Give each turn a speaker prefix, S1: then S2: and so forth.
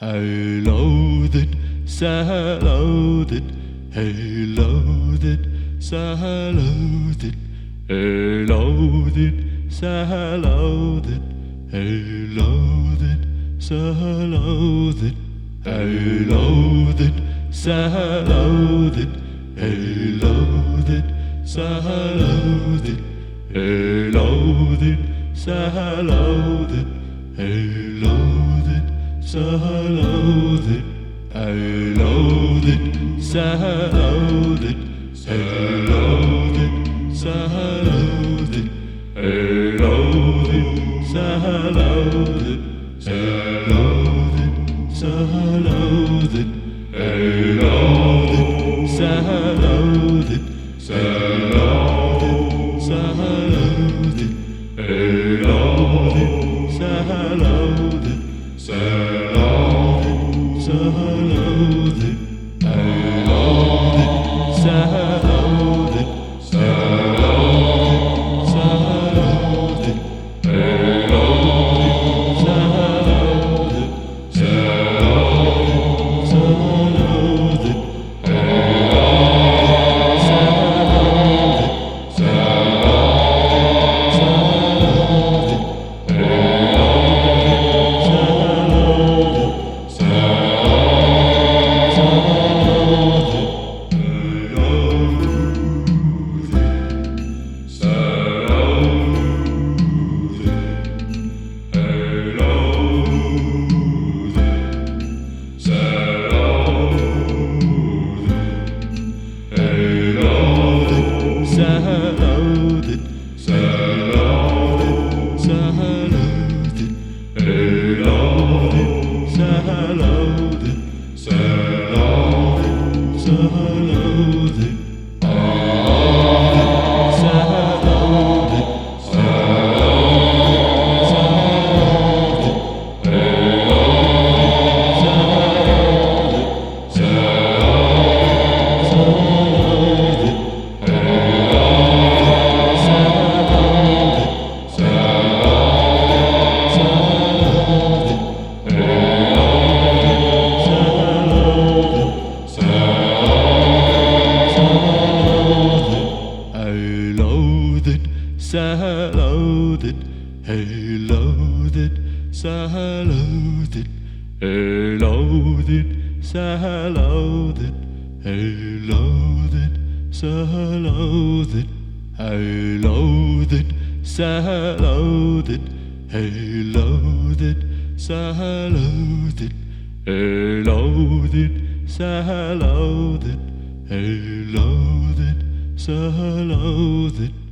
S1: I loathed, salothed, I loathed, salothed, I loathed, I loathed, salothed, I loathed, salothed, I loathed, salothed, I loathed, salothed, I loathed, so it, I loathe it, so loathe it, so loathe it, so it, I loathe it, so loathe it, so loathe it, so it, I loathe it, so loathe it, so it, so loathe it, I loathe it, so loathe it. So loathe, so loathe, I It, salothe it, I loathe it, it, I loathe it, salothe it, I loathe it, salothe it, I loathe it, salothe it, I loathe it, so loathe it.